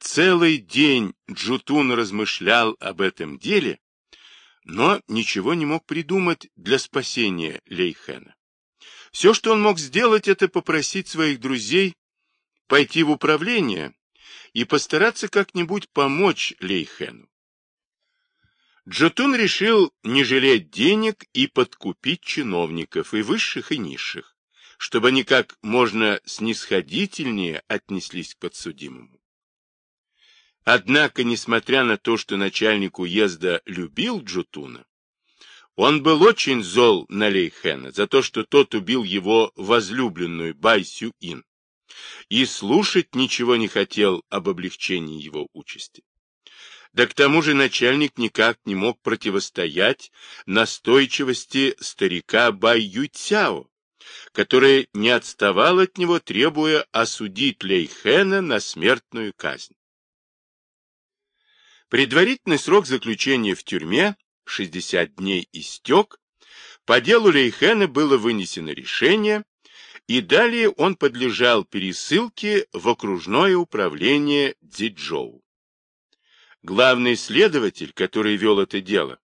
Целый день Джутун размышлял об этом деле, но ничего не мог придумать для спасения Лейхена. Все, что он мог сделать, это попросить своих друзей пойти в управление и постараться как-нибудь помочь Лейхену. Джотун решил не жалеть денег и подкупить чиновников, и высших, и низших, чтобы они как можно снисходительнее отнеслись к подсудимому. Однако, несмотря на то, что начальник уезда любил Джутуна, он был очень зол на Лейхена за то, что тот убил его возлюбленную Байсю Ин, и слушать ничего не хотел об облегчении его участи. Да к тому же начальник никак не мог противостоять настойчивости старика Бай Ютяо, который не отставал от него, требуя осудить Лейхена на смертную казнь. Предварительный срок заключения в тюрьме, 60 дней истек, по делу Лейхена было вынесено решение, и далее он подлежал пересылке в окружное управление Дзиджоу. Главный следователь, который вел это дело,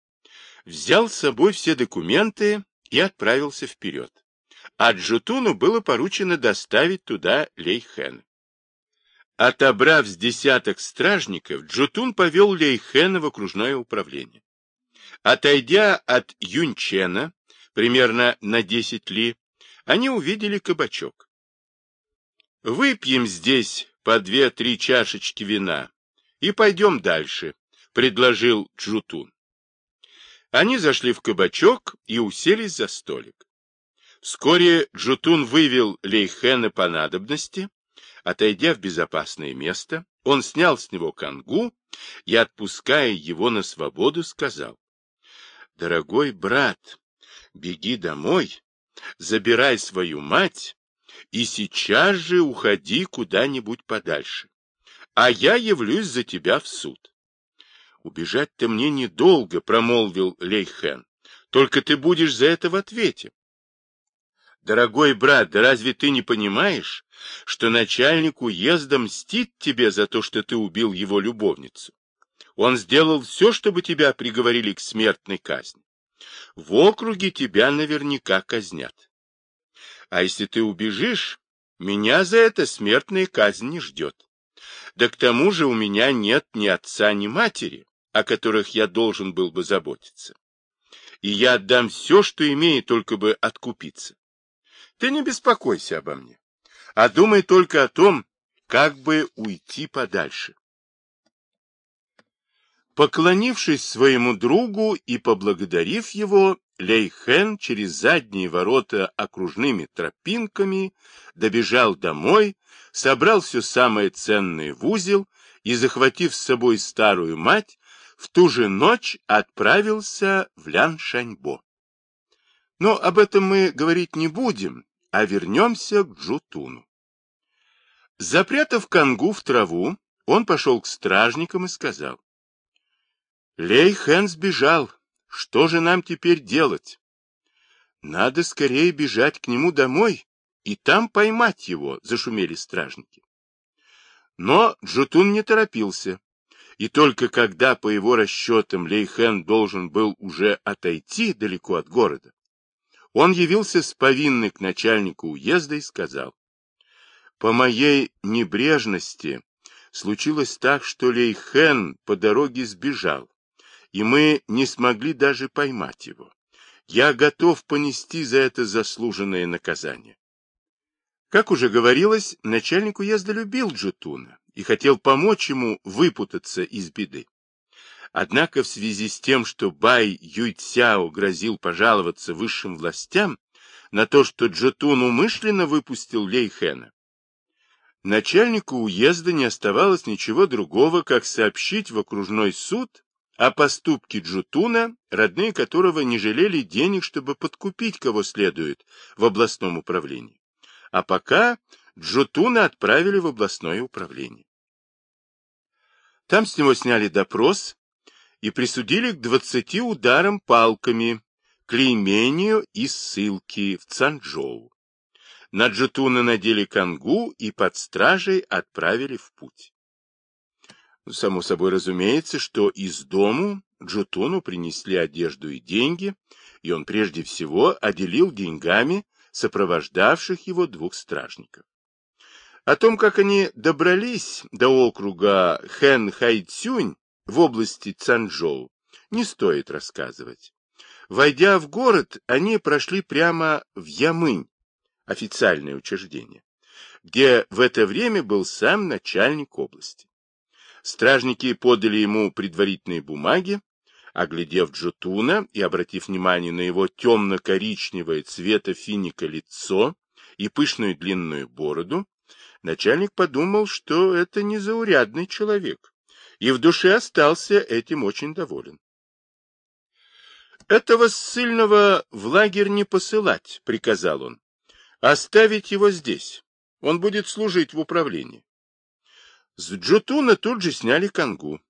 взял с собой все документы и отправился вперед. А Джутуну было поручено доставить туда Лейхена. Отобрав с десяток стражников, Джутун повел Лейхена в окружное управление. Отойдя от Юнчена, примерно на десять ли, они увидели кабачок. «Выпьем здесь по две-три чашечки вина и пойдем дальше», — предложил Джутун. Они зашли в кабачок и уселись за столик. Вскоре Джутун вывел Лейхена по надобности, Отойдя в безопасное место, он снял с него конгу и, отпуская его на свободу, сказал, «Дорогой брат, беги домой, забирай свою мать и сейчас же уходи куда-нибудь подальше, а я явлюсь за тебя в суд». «Убежать-то мне недолго», — промолвил Лейхен, «только ты будешь за это в ответе». Дорогой брат, да разве ты не понимаешь, что начальник уезда мстит тебе за то, что ты убил его любовницу? Он сделал все, чтобы тебя приговорили к смертной казни. В округе тебя наверняка казнят. А если ты убежишь, меня за это смертная казнь не ждет. Да к тому же у меня нет ни отца, ни матери, о которых я должен был бы заботиться. И я отдам все, что имею, только бы откупиться. Ты не беспокойся обо мне, а думай только о том, как бы уйти подальше. Поклонившись своему другу и поблагодарив его, Лейхен через задние ворота окружными тропинками добежал домой, собрал все самое ценное в узел и, захватив с собой старую мать, в ту же ночь отправился в Ляншаньбо. Но об этом мы говорить не будем, а вернемся к Джутуну. Запрятав конгу в траву, он пошел к стражникам и сказал. Лей Хэн сбежал. Что же нам теперь делать? Надо скорее бежать к нему домой и там поймать его, зашумели стражники. Но Джутун не торопился, и только когда, по его расчетам, Лейхен должен был уже отойти далеко от города, он явился с повинной к начальнику уезда и сказал, «По моей небрежности случилось так, что Лейхен по дороге сбежал, и мы не смогли даже поймать его. Я готов понести за это заслуженное наказание». Как уже говорилось, начальник уезда любил Джутуна и хотел помочь ему выпутаться из беды. Однако в связи с тем, что Бай Юйцяо грозил пожаловаться высшим властям на то, что Джотун умышленно выпустил Лейхена, начальнику уезда не оставалось ничего другого, как сообщить в окружной суд о поступке Джутуна, родные которого не жалели денег, чтобы подкупить кого следует в областном управлении. А пока Джутуна отправили в областное управление. Там с него сняли допрос, и присудили к двадцати ударам палками, клеймению и ссылки в Цанчжоу. На Джетуна надели конгу и под стражей отправили в путь. Само собой разумеется, что из дому Джутуну принесли одежду и деньги, и он прежде всего отделил деньгами сопровождавших его двух стражников. О том, как они добрались до округа Хэн-Хайцюнь в области Цанчжоу, не стоит рассказывать. Войдя в город, они прошли прямо в Ямынь, официальное учреждение, где в это время был сам начальник области. Стражники подали ему предварительные бумаги, оглядев Джутуна и обратив внимание на его темно-коричневое цвета финика лицо и пышную длинную бороду, начальник подумал, что это незаурядный человек, и в душе остался этим очень доволен. «Этого ссыльного в лагерь не посылать», — приказал он. «Оставить его здесь. Он будет служить в управлении». С Джутуна тут же сняли конгу.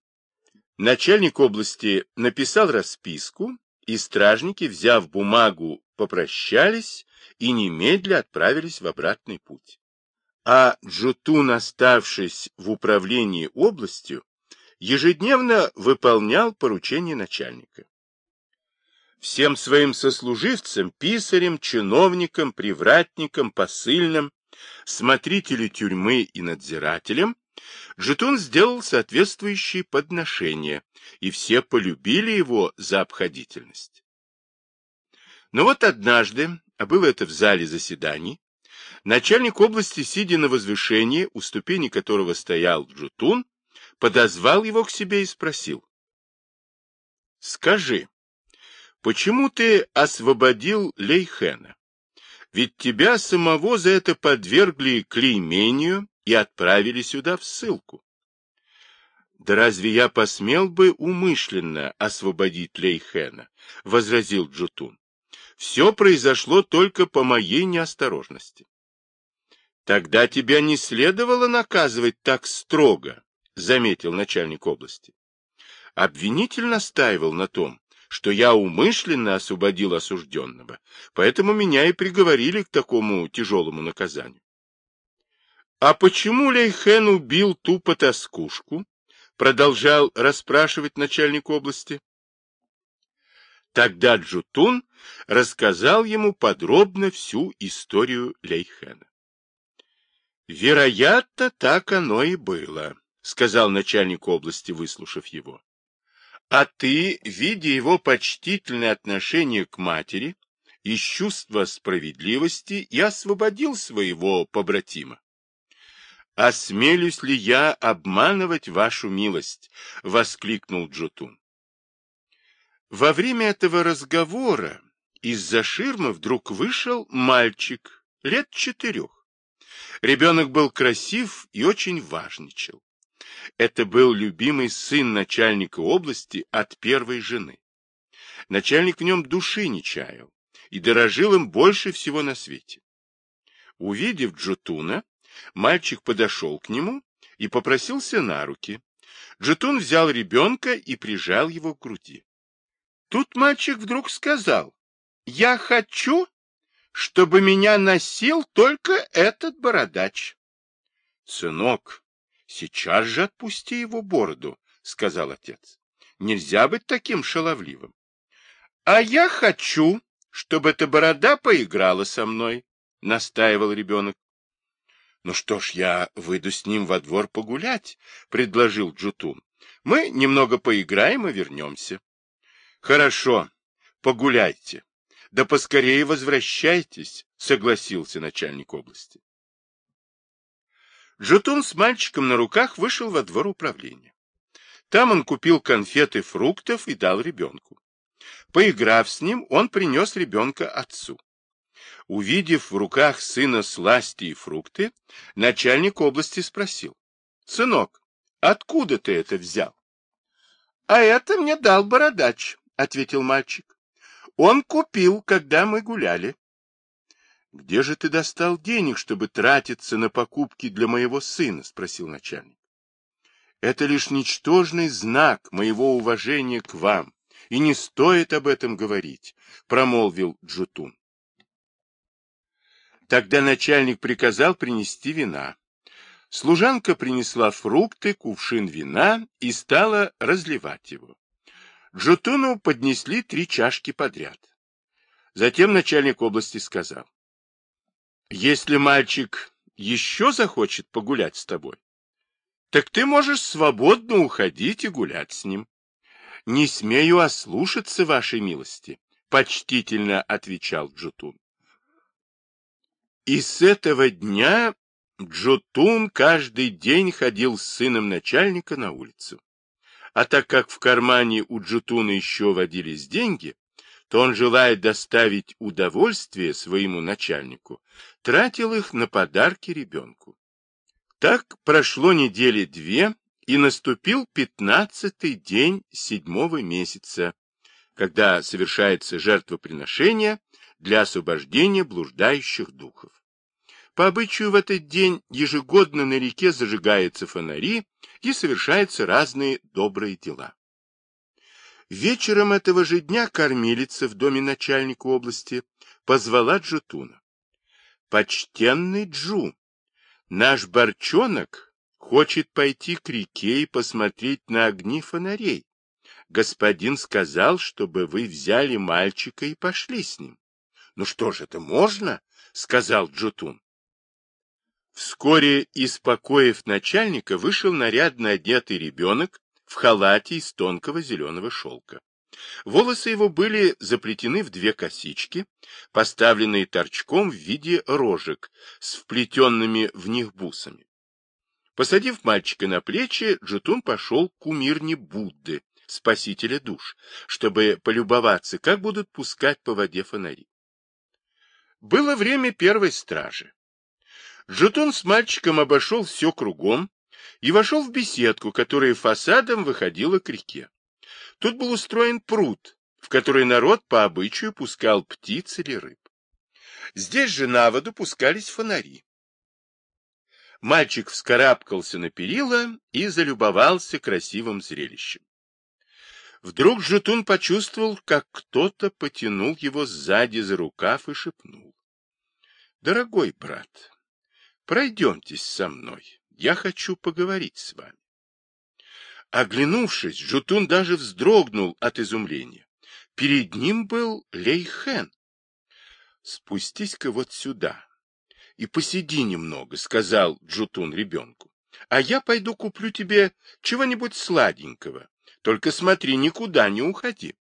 Начальник области написал расписку, и стражники, взяв бумагу, попрощались и немедля отправились в обратный путь. А Джутун, оставшись в управлении областью, ежедневно выполнял поручения начальника. Всем своим сослуживцам, писарям, чиновникам, привратникам, посыльным, смотрителю тюрьмы и надзирателям Джетун сделал соответствующие подношения, и все полюбили его за обходительность. Но вот однажды, а было это в зале заседаний, начальник области, сидя на возвышении, у ступени которого стоял Джутун, подозвал его к себе и спросил. — Скажи, Почему ты освободил Лейхена? Ведь тебя самого за это подвергли клеймению и отправили сюда в ссылку. Да разве я посмел бы умышленно освободить Лейхена? — возразил Джутун. Все произошло только по моей неосторожности. Тогда тебя не следовало наказывать так строго, — заметил начальник области. Обвинитель настаивал на том, что я умышленно освободил осужденного, поэтому меня и приговорили к такому тяжелому наказанию. А почему Лейхен убил ту потаскушку? Продолжал расспрашивать начальник области. Тогда Джутун рассказал ему подробно всю историю Лейхена. Вероятно, так оно и было, сказал начальник области, выслушав его. А ты, видя его почтительное отношение к матери, из чувства справедливости и освободил своего побратима. «Осмелюсь ли я обманывать вашу милость?» — воскликнул Джутун. Во время этого разговора из-за ширмы вдруг вышел мальчик лет четырех. Ребенок был красив и очень важничал. Это был любимый сын начальника области от первой жены. Начальник в нем души не чаял и дорожил им больше всего на свете. Увидев Джутуна, мальчик подошел к нему и попросился на руки. Джутун взял ребенка и прижал его к груди. Тут мальчик вдруг сказал, «Я хочу, чтобы меня носил только этот бородач». «Сынок, Сейчас же отпусти его бороду, — сказал отец. Нельзя быть таким шаловливым. — А я хочу, чтобы эта борода поиграла со мной, — настаивал ребенок. — Ну что ж, я выйду с ним во двор погулять, — предложил Джутун. — Мы немного поиграем и вернемся. — Хорошо, погуляйте. Да поскорее возвращайтесь, — согласился начальник области. Джутун с мальчиком на руках вышел во двор управления. Там он купил конфеты, фруктов и дал ребенку. Поиграв с ним, он принес ребенка отцу. Увидев в руках сына сласти и фрукты, начальник области спросил. — Сынок, откуда ты это взял? — А это мне дал бородач, — ответил мальчик. — Он купил, когда мы гуляли. Где же ты достал денег, чтобы тратиться на покупки для моего сына? — спросил начальник. — Это лишь ничтожный знак моего уважения к вам, и не стоит об этом говорить, — промолвил Джутун. Тогда начальник приказал принести вина. Служанка принесла фрукты, кувшин вина и стала разливать его. Джутуну поднесли три чашки подряд. Затем начальник области сказал, «Если мальчик еще захочет погулять с тобой, так ты можешь свободно уходить и гулять с ним. Не смею ослушаться вашей милости, почтительно отвечал Джутун. И с этого дня Джутун каждый день ходил с сыном начальника на улицу. А так как в кармане у Джутуна еще водились деньги, то он, желая доставить удовольствие своему начальнику, тратил их на подарки ребенку. Так прошло недели две, и наступил пятнадцатый день седьмого месяца, когда совершается жертвоприношение для освобождения блуждающих духов. По обычаю в этот день ежегодно на реке зажигаются фонари и совершаются разные добрые дела. Вечером этого же дня кормилица в доме начальника области позвала Джутуна. «Почтенный Джу, наш борчонок хочет пойти к реке и посмотреть на огни фонарей. Господин сказал, чтобы вы взяли мальчика и пошли с ним. — Ну что же, это можно? — сказал Джутун. Вскоре из покоев начальника вышел нарядно одетый ребенок в халате из тонкого зеленого шелка. Волосы его были заплетены в две косички, поставленные торчком в виде рожек с вплетенными в них бусами. Посадив мальчика на плечи, Джутун пошел к кумирне Будды, спасителя душ, чтобы полюбоваться, как будут пускать по воде фонари. Было время первой стражи. Джутун с мальчиком обошел все кругом и вошел в беседку, которая фасадом выходила к реке. Тут был устроен пруд, в который народ по обычаю пускал птиц или рыб. Здесь же на воду пускались фонари. Мальчик вскарабкался на перила и залюбовался красивым зрелищем. Вдруг Жутун почувствовал, как кто-то потянул его сзади за рукав и шепнул. — Дорогой брат, пройдемтесь со мной, я хочу поговорить с вами. Оглянувшись, Жутун даже вздрогнул от изумления. Перед ним был Лейхен. — Спустись-ка вот сюда и посиди немного, — сказал Джутун ребенку. — А я пойду куплю тебе чего-нибудь сладенького. Только смотри, никуда не уходи.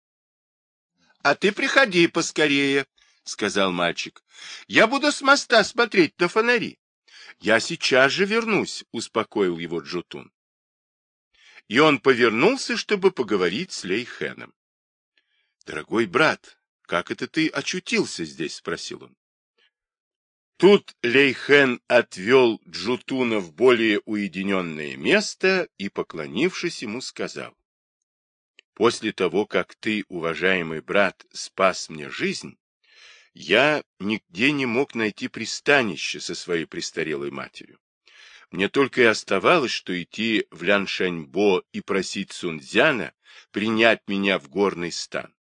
— А ты приходи поскорее, — сказал мальчик. — Я буду с моста смотреть на фонари. — Я сейчас же вернусь, — успокоил его Джутун. И он повернулся, чтобы поговорить с Лейхеном. — Дорогой брат, как это ты очутился здесь? — спросил он. Тут Лейхен отвел Джутуна в более уединенное место и, поклонившись ему, сказал. После того, как ты, уважаемый брат, спас мне жизнь, я нигде не мог найти пристанище со своей престарелой матерью. Мне только и оставалось, что идти в Ляншаньбо и просить Сунцзяна принять меня в горный стан.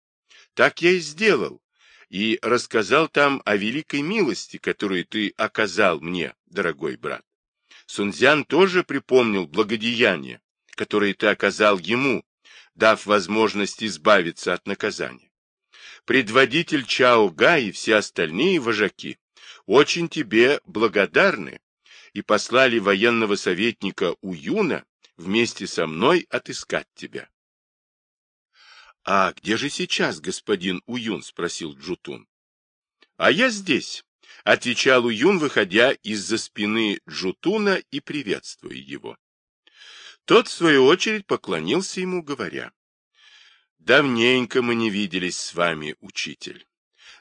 Так я и сделал, и рассказал там о великой милости, которую ты оказал мне, дорогой брат. Сунцзян тоже припомнил благодеяние, которое ты оказал ему, дав возможность избавиться от наказания. Предводитель Чао Га и все остальные вожаки очень тебе благодарны и послали военного советника Уюна вместе со мной отыскать тебя. — А где же сейчас господин Уюн? — спросил Джутун. — А я здесь, — отвечал Уюн, выходя из-за спины Джутуна и приветствуя его. Тот, в свою очередь, поклонился ему, говоря, «Давненько мы не виделись с вами, учитель.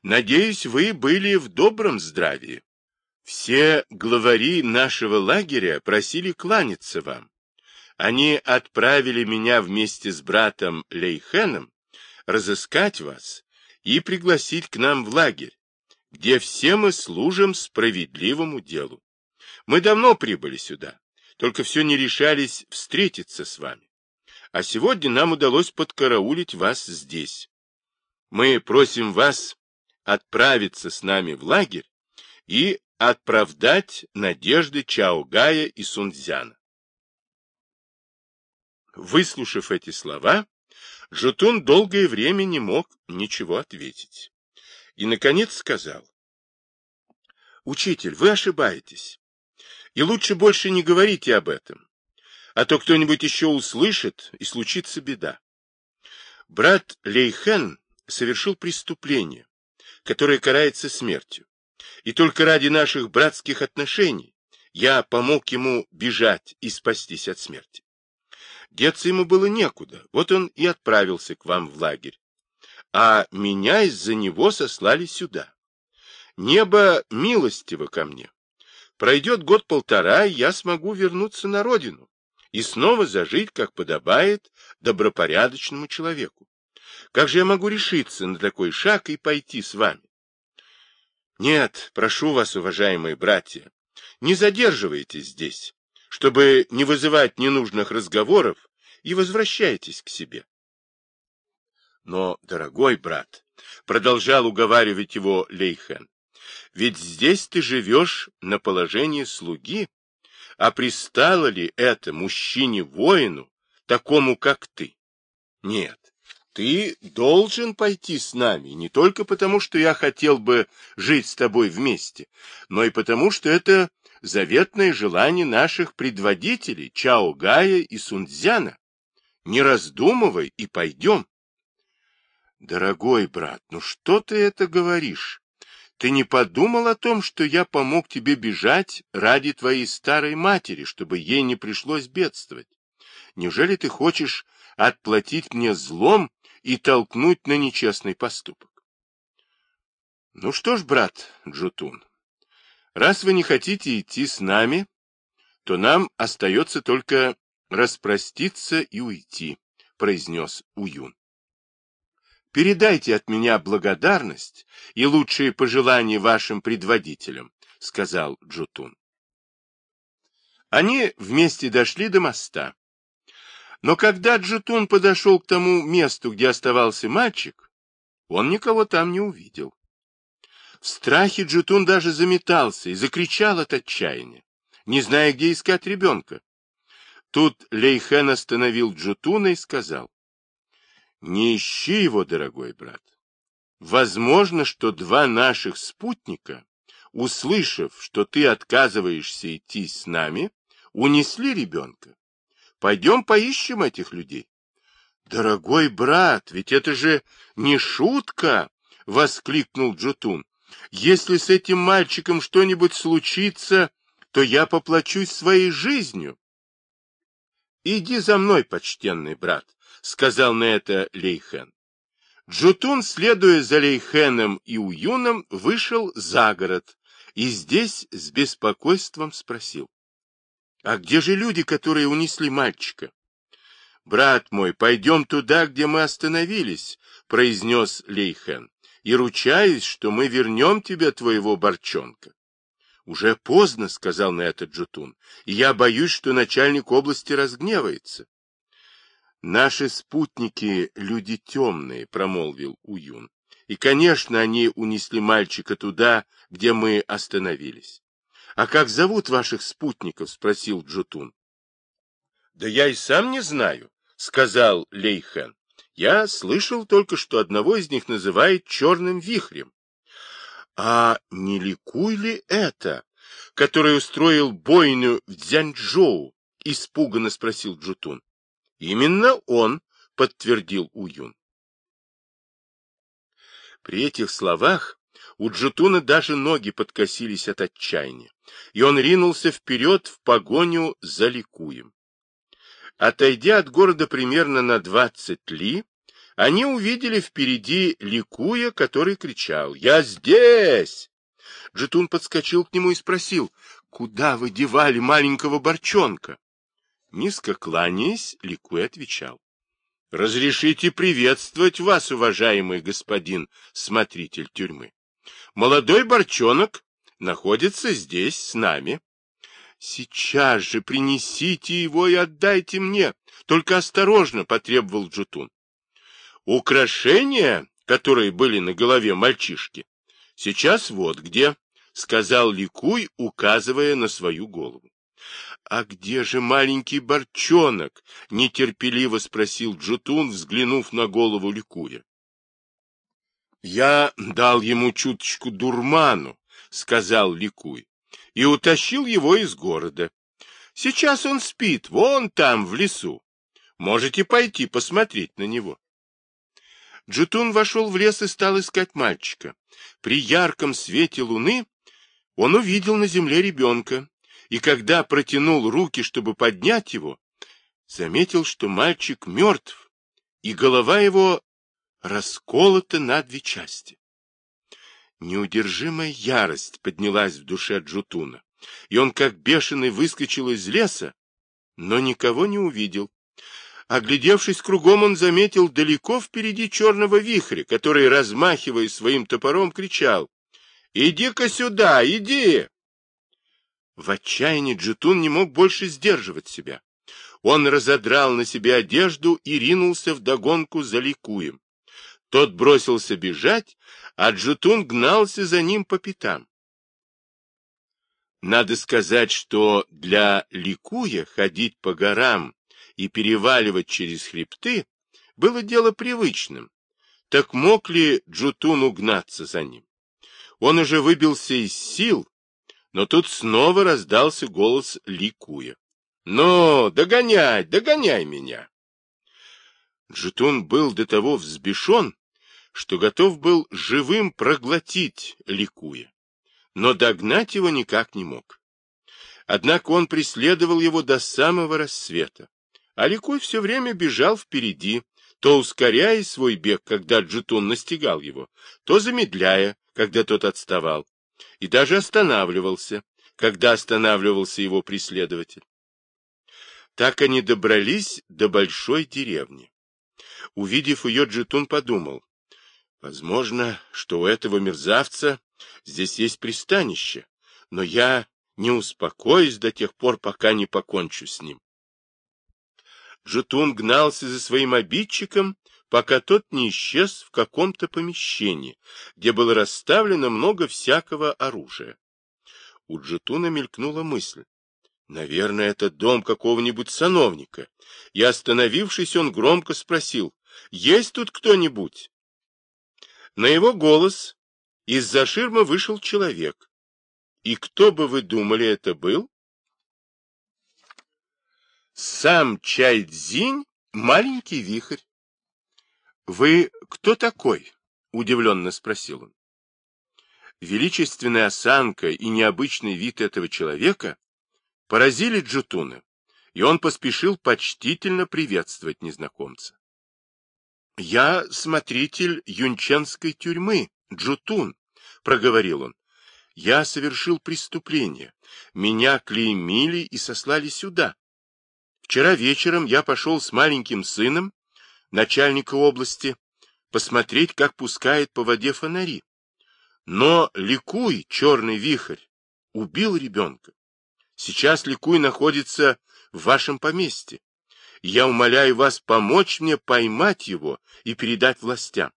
Надеюсь, вы были в добром здравии. Все главари нашего лагеря просили кланяться вам. Они отправили меня вместе с братом Лейхеном разыскать вас и пригласить к нам в лагерь, где все мы служим справедливому делу. Мы давно прибыли сюда, только все не решались встретиться с вами. А сегодня нам удалось подкараулить вас здесь. Мы просим вас отправиться с нами в лагерь и оправдать надежды Чаогая и Сунцзяна. Выслушав эти слова, Жутун долгое время не мог ничего ответить. И, наконец, сказал. «Учитель, вы ошибаетесь. И лучше больше не говорите об этом, а то кто-нибудь еще услышит, и случится беда. Брат Лейхен совершил преступление, которое карается смертью. И только ради наших братских отношений я помог ему бежать и спастись от смерти. Деться ему было некуда, вот он и отправился к вам в лагерь. А меня из-за него сослали сюда. Небо милостиво ко мне. Пройдет год-полтора, и я смогу вернуться на родину и снова зажить, как подобает, добропорядочному человеку. Как же я могу решиться на такой шаг и пойти с вами? Нет, прошу вас, уважаемые братья, не задерживайтесь здесь, чтобы не вызывать ненужных разговоров, и возвращайтесь к себе. Но, дорогой брат, продолжал уговаривать его Лейхен, ведь здесь ты живешь на положении слуги, а пристало ли это мужчине-воину, такому как ты? Нет, ты должен пойти с нами, не только потому, что я хотел бы жить с тобой вместе, но и потому, что это заветное желание наших предводителей Чао Гая и Сунцзяна. Не раздумывай и пойдем. Дорогой брат, ну что ты это говоришь? Ты не подумал о том, что я помог тебе бежать ради твоей старой матери, чтобы ей не пришлось бедствовать? Неужели ты хочешь отплатить мне злом и толкнуть на нечестный поступок. Ну что ж, брат Джутун, раз вы не хотите идти с нами, то нам остается только распроститься и уйти, произнес Уюн. Передайте от меня благодарность и лучшие пожелания вашим предводителям, сказал Джутун. Они вместе дошли до моста. Но когда Джетун подошел к тому месту, где оставался мальчик, он никого там не увидел. В страхе Джетун даже заметался и закричал от отчаяния, не зная, где искать ребенка. Тут Лейхен остановил Джутуна и сказал, «Не ищи его, дорогой брат. Возможно, что два наших спутника, услышав, что ты отказываешься идти с нами, унесли ребенка. Пойдем поищем этих людей. Дорогой брат, ведь это же не шутка, воскликнул Джутун. Если с этим мальчиком что-нибудь случится, то я поплачусь своей жизнью. Иди за мной, почтенный брат, сказал на это Лейхен. Джутун, следуя за Лейхеном и Уюном, вышел за город и здесь с беспокойством спросил. А где же люди, которые унесли мальчика? Брат мой, пойдем туда, где мы остановились, произнес Лейхен, и ручаюсь, что мы вернем тебе твоего борчонка. Уже поздно, сказал на это Джутун, и я боюсь, что начальник области разгневается. Наши спутники — люди темные, промолвил Уюн. И, конечно, они унесли мальчика туда, где мы остановились. — А как зовут ваших спутников? — спросил Джутун. — Да я и сам не знаю, — сказал Лейхен. — Я слышал только, что одного из них называют черным вихрем. — А не ликуй ли это, который устроил бойню в Дзянчжоу? — испуганно спросил Джутун. — Именно он, — подтвердил Уюн. При этих словах у Джутуна даже ноги подкосились от отчаяния, и он ринулся вперед в погоню за Ликуем. Отойдя от города примерно на двадцать ли, они увидели впереди Ликуя, который кричал «Я здесь!». Джетун подскочил к нему и спросил «Куда вы девали маленького борчонка?» Низко кланяясь, Ликуй отвечал «Разрешите приветствовать вас, уважаемый господин смотритель тюрьмы. Молодой борчонок находится здесь с нами. Сейчас же принесите его и отдайте мне. Только осторожно, потребовал Джутун. Украшения, которые были на голове мальчишки, сейчас вот где, сказал Ликуй, указывая на свою голову. «А где же маленький борчонок?» — нетерпеливо спросил Джутун, взглянув на голову Ликуя. «Я дал ему чуточку дурману», — сказал Ликуй, — «и утащил его из города. Сейчас он спит, вон там, в лесу. Можете пойти посмотреть на него». Джутун вошел в лес и стал искать мальчика. При ярком свете луны он увидел на земле ребенка, и когда протянул руки, чтобы поднять его, заметил, что мальчик мертв, и голова его расколота на две части. Неудержимая ярость поднялась в душе Джутуна, и он как бешеный выскочил из леса, но никого не увидел. Оглядевшись кругом, он заметил далеко впереди черного вихря, который, размахивая своим топором, кричал «Иди-ка сюда, иди!» В отчаянии Джитун не мог больше сдерживать себя. Он разодрал на себе одежду и ринулся в догонку за Ликуем. Тот бросился бежать, а Джутун гнался за ним по пятам. Надо сказать, что для Ликуя ходить по горам и переваливать через хребты было дело привычным. Так мог ли Джутун угнаться за ним? Он уже выбился из сил но тут снова раздался голос Ликуя. «Ну, догоняй, догоняй меня!» Джетун был до того взбешен, что готов был живым проглотить Ликуя, но догнать его никак не мог. Однако он преследовал его до самого рассвета, а Ликуй все время бежал впереди, то ускоряя свой бег, когда Джетун настигал его, то замедляя, когда тот отставал и даже останавливался, когда останавливался его преследователь. Так они добрались до большой деревни. Увидев ее, Джитун подумал, возможно, что у этого мерзавца здесь есть пристанище, но я не успокоюсь до тех пор, пока не покончу с ним. Джитун гнался за своим обидчиком пока тот не исчез в каком-то помещении, где было расставлено много всякого оружия. У Джетуна мелькнула мысль. Наверное, это дом какого-нибудь сановника. И, остановившись, он громко спросил, «Есть тут кто-нибудь?» На его голос из-за ширмы вышел человек. И кто бы вы думали это был? Сам Чайдзинь — маленький вихрь. «Вы кто такой?» — удивленно спросил он. Величественная осанка и необычный вид этого человека поразили Джутуна, и он поспешил почтительно приветствовать незнакомца. «Я смотритель юнченской тюрьмы, Джутун», — проговорил он. «Я совершил преступление. Меня клеймили и сослали сюда. Вчера вечером я пошел с маленьким сыном начальника области, посмотреть, как пускает по воде фонари. Но Ликуй, черный вихрь, убил ребенка. Сейчас Ликуй находится в вашем поместье. Я умоляю вас помочь мне поймать его и передать властям.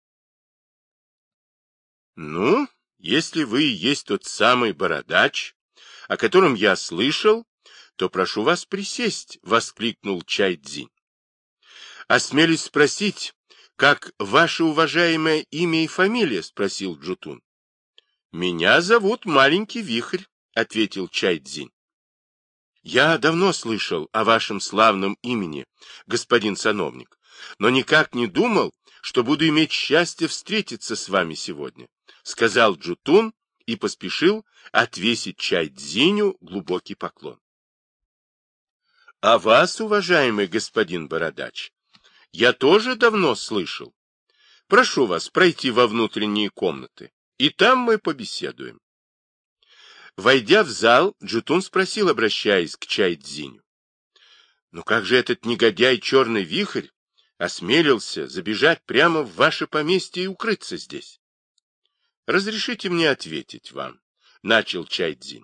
Ну, если вы и есть тот самый бородач, о котором я слышал, то прошу вас присесть, — воскликнул Чайдзинь. Осмелюсь спросить, как ваше уважаемое имя и фамилия? — спросил Джутун. — Меня зовут Маленький Вихрь, — ответил Чайдзин. — Я давно слышал о вашем славном имени, господин сановник, но никак не думал, что буду иметь счастье встретиться с вами сегодня, — сказал Джутун и поспешил отвесить Чайдзиню глубокий поклон. — А вас, уважаемый господин Бородач, я тоже давно слышал. Прошу вас пройти во внутренние комнаты, и там мы побеседуем. Войдя в зал, Джутун спросил, обращаясь к Чайдзиню. Ну как же этот негодяй Черный Вихрь осмелился забежать прямо в ваше поместье и укрыться здесь? Разрешите мне ответить вам, — начал Чайдзин.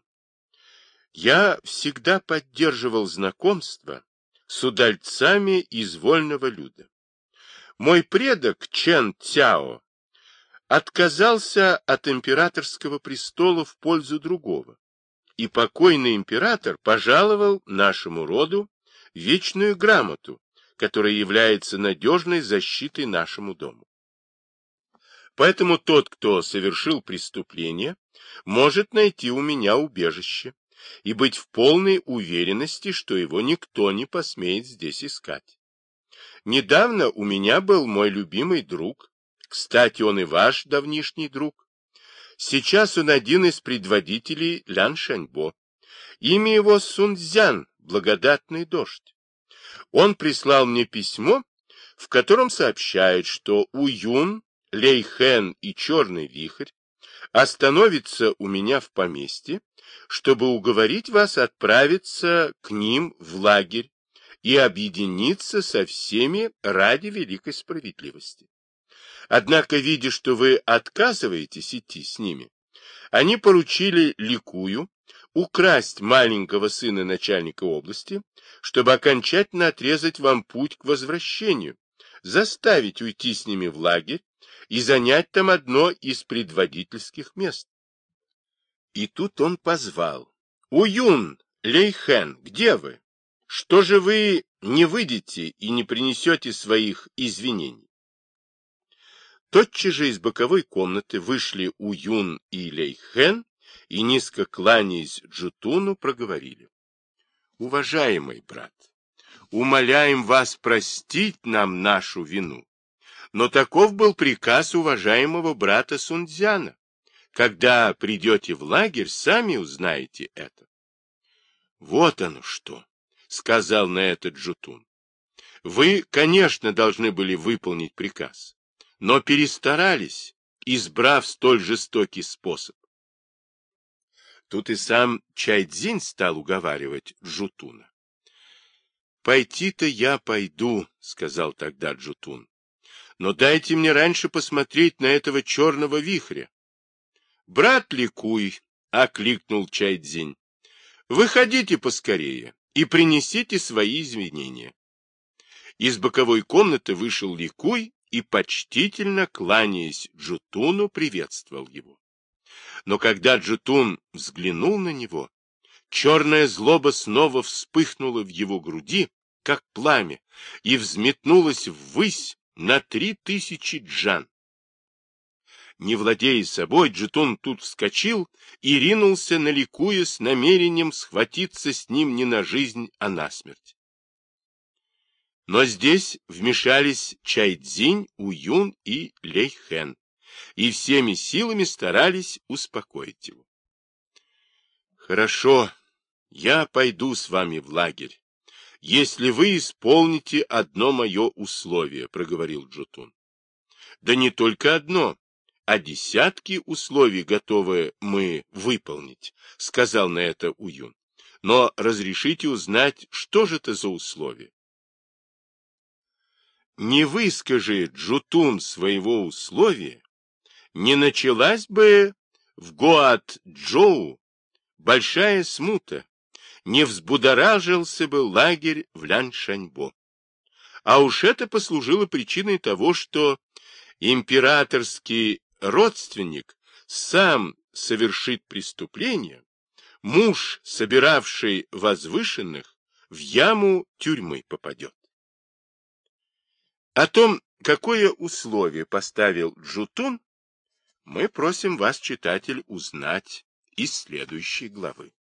Я всегда поддерживал знакомство с удальцами из вольного люда. Мой предок Чен Цяо отказался от императорского престола в пользу другого, и покойный император пожаловал нашему роду вечную грамоту, которая является надежной защитой нашему дому. Поэтому тот, кто совершил преступление, может найти у меня убежище и быть в полной уверенности, что его никто не посмеет здесь искать. Недавно у меня был мой любимый друг, кстати, он и ваш давнишний друг. Сейчас он один из предводителей Лян Шаньбо. Имя его Сунцзян, благодатный дождь. Он прислал мне письмо, в котором сообщает, что Уюн, Лейхэн и Черный Вихрь остановятся у меня в поместье, чтобы уговорить вас отправиться к ним в лагерь и объединиться со всеми ради великой справедливости. Однако, видя, что вы отказываетесь идти с ними, они поручили Ликую украсть маленького сына начальника области, чтобы окончательно отрезать вам путь к возвращению, заставить уйти с ними в лагерь и занять там одно из предводительских мест. И тут он позвал. «Уюн, Лейхен, где вы? Что же вы не выйдете и не принесете своих извинений?» Тотчас же из боковой комнаты вышли Уюн и Лейхен и, низко кланяясь Джутуну, проговорили. Уважаемый брат, умоляем вас простить нам нашу вину. Но таков был приказ уважаемого брата Сунцзяна. Когда придете в лагерь, сами узнаете это. Вот оно что, сказал на это Джутун. Вы, конечно, должны были выполнить приказ, но перестарались, избрав столь жестокий способ. Тут и сам Чайдзин стал уговаривать Джутуна. «Пойти-то я пойду», — сказал тогда Джутун. «Но дайте мне раньше посмотреть на этого черного вихря». «Брат Ликуй», — окликнул Чайдзин, — «выходите поскорее и принесите свои извинения». Из боковой комнаты вышел Ликуй и, почтительно кланяясь Джутуну, приветствовал его. Но когда Джутун взглянул на него, черная злоба снова вспыхнула в его груди, как пламя, и взметнулась ввысь на три тысячи джан. Не владея собой, Джетун тут вскочил и ринулся, наликуя с намерением схватиться с ним не на жизнь, а на смерть. Но здесь вмешались Чайдзинь, Уюн и Лейхэн и всеми силами старались успокоить его. «Хорошо, я пойду с вами в лагерь, если вы исполните одно мое условие», — проговорил Джутун. «Да не только одно, а десятки условий готовы мы выполнить», — сказал на это Уюн. «Но разрешите узнать, что же это за условия?» Не выскажи Джутун своего условия, не началась бы в Гоат-Джоу большая смута, не взбудоражился бы лагерь в Ляншаньбо. А уж это послужило причиной того, что императорский родственник сам совершит преступление, муж, собиравший возвышенных, в яму тюрьмы попадет. О том, какое условие поставил Джутун, мы просим вас, читатель, узнать из следующей главы.